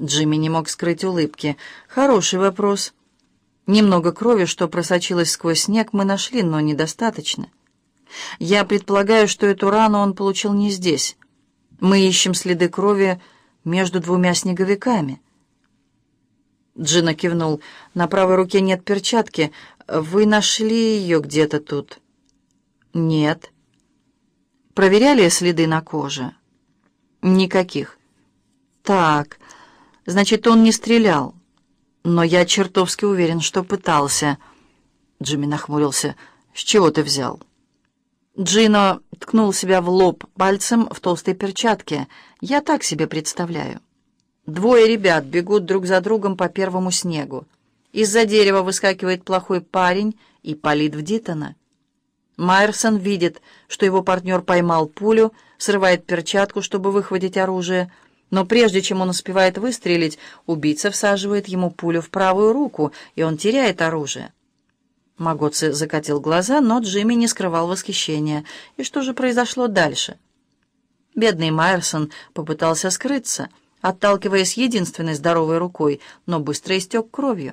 Джимми не мог скрыть улыбки. «Хороший вопрос. Немного крови, что просочилось сквозь снег, мы нашли, но недостаточно. Я предполагаю, что эту рану он получил не здесь. Мы ищем следы крови между двумя снеговиками». Джина кивнул. «На правой руке нет перчатки. Вы нашли ее где-то тут?» «Нет». «Проверяли следы на коже?» «Никаких». «Так, значит, он не стрелял. Но я чертовски уверен, что пытался». Джимми нахмурился. «С чего ты взял?» Джино ткнул себя в лоб пальцем в толстой перчатке. «Я так себе представляю». Двое ребят бегут друг за другом по первому снегу. Из-за дерева выскакивает плохой парень и палит в Дитона. Майерсон видит, что его партнер поймал пулю, срывает перчатку, чтобы выхватить оружие, но прежде чем он успевает выстрелить, убийца всаживает ему пулю в правую руку, и он теряет оружие. Магоци закатил глаза, но Джимми не скрывал восхищения. И что же произошло дальше? Бедный Майерсон попытался скрыться — отталкиваясь единственной здоровой рукой, но быстро истек кровью.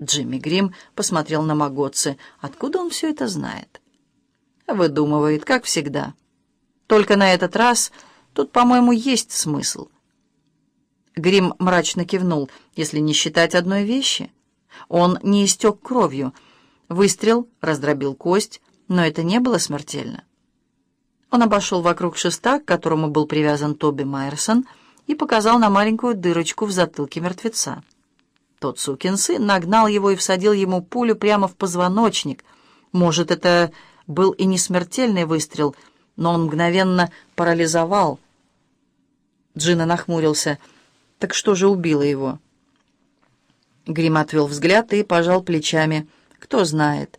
Джимми Грим посмотрел на Магоцци. Откуда он все это знает? Выдумывает, как всегда. Только на этот раз тут, по-моему, есть смысл. Грим мрачно кивнул, если не считать одной вещи. Он не истек кровью. Выстрел раздробил кость, но это не было смертельно. Он обошел вокруг шеста, к которому был привязан Тоби Майерсон, и показал на маленькую дырочку в затылке мертвеца. Тот сукин сын нагнал его и всадил ему пулю прямо в позвоночник. Может, это был и не смертельный выстрел, но он мгновенно парализовал. Джина нахмурился. «Так что же убило его?» Грим отвел взгляд и пожал плечами. «Кто знает».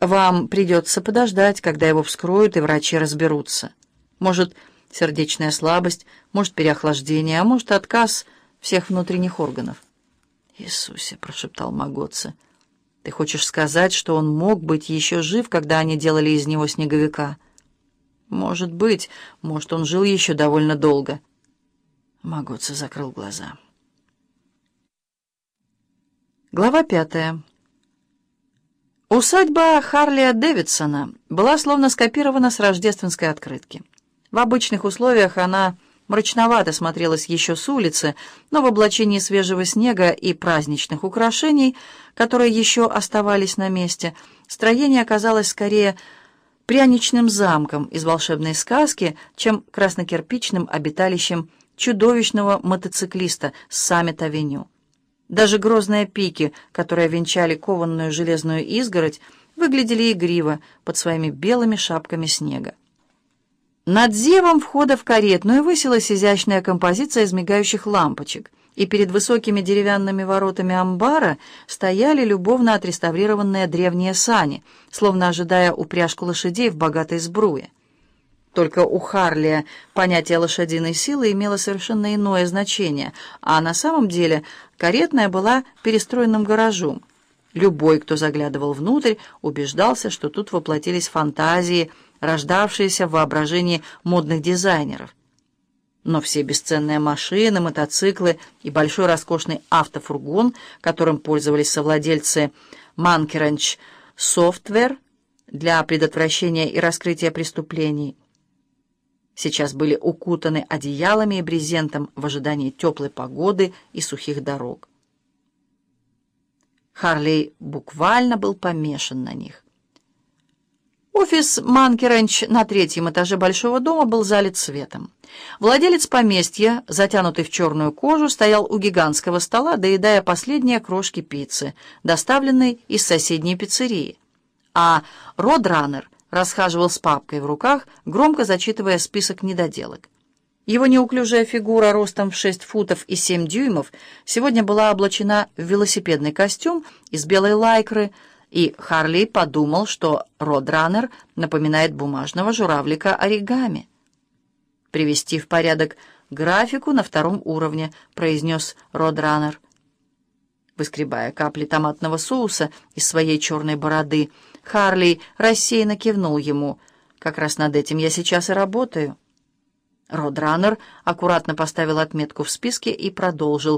Вам придется подождать, когда его вскроют и врачи разберутся. Может, сердечная слабость, может, переохлаждение, а может, отказ всех внутренних органов. «Иисусе!» — прошептал Магоца. «Ты хочешь сказать, что он мог быть еще жив, когда они делали из него снеговика?» «Может быть. Может, он жил еще довольно долго». Магоца закрыл глаза. Глава пятая. Усадьба Харлия Дэвидсона была словно скопирована с рождественской открытки. В обычных условиях она мрачновато смотрелась еще с улицы, но в облачении свежего снега и праздничных украшений, которые еще оставались на месте, строение оказалось скорее пряничным замком из волшебной сказки, чем краснокирпичным обиталищем чудовищного мотоциклиста с Саммит-авеню. Даже грозные пики, которые венчали кованную железную изгородь, выглядели игриво под своими белыми шапками снега. Над зевом входа в каретную высилась изящная композиция из мигающих лампочек, и перед высокими деревянными воротами амбара стояли любовно отреставрированные древние сани, словно ожидая упряжку лошадей в богатой сбруе. Только у Харлия понятие лошадиной силы имело совершенно иное значение, а на самом деле каретная была перестроенным гаражом. Любой, кто заглядывал внутрь, убеждался, что тут воплотились фантазии, рождавшиеся в воображении модных дизайнеров. Но все бесценные машины, мотоциклы и большой роскошный автофургон, которым пользовались совладельцы Манкеранч Софтвер для предотвращения и раскрытия преступлений – сейчас были укутаны одеялами и брезентом в ожидании теплой погоды и сухих дорог. Харлей буквально был помешан на них. Офис Манки на третьем этаже большого дома был залит светом. Владелец поместья, затянутый в черную кожу, стоял у гигантского стола, доедая последние крошки пиццы, доставленной из соседней пиццерии. А Родранер — расхаживал с папкой в руках, громко зачитывая список недоделок. Его неуклюжая фигура ростом в 6 футов и 7 дюймов сегодня была облачена в велосипедный костюм из белой лайкры, и Харли подумал, что Родранер напоминает бумажного журавлика оригами. «Привести в порядок графику на втором уровне», — произнес Родранер, выскребая капли томатного соуса из своей черной бороды — Харли рассеянно кивнул ему. «Как раз над этим я сейчас и работаю». Родраннер аккуратно поставил отметку в списке и продолжил.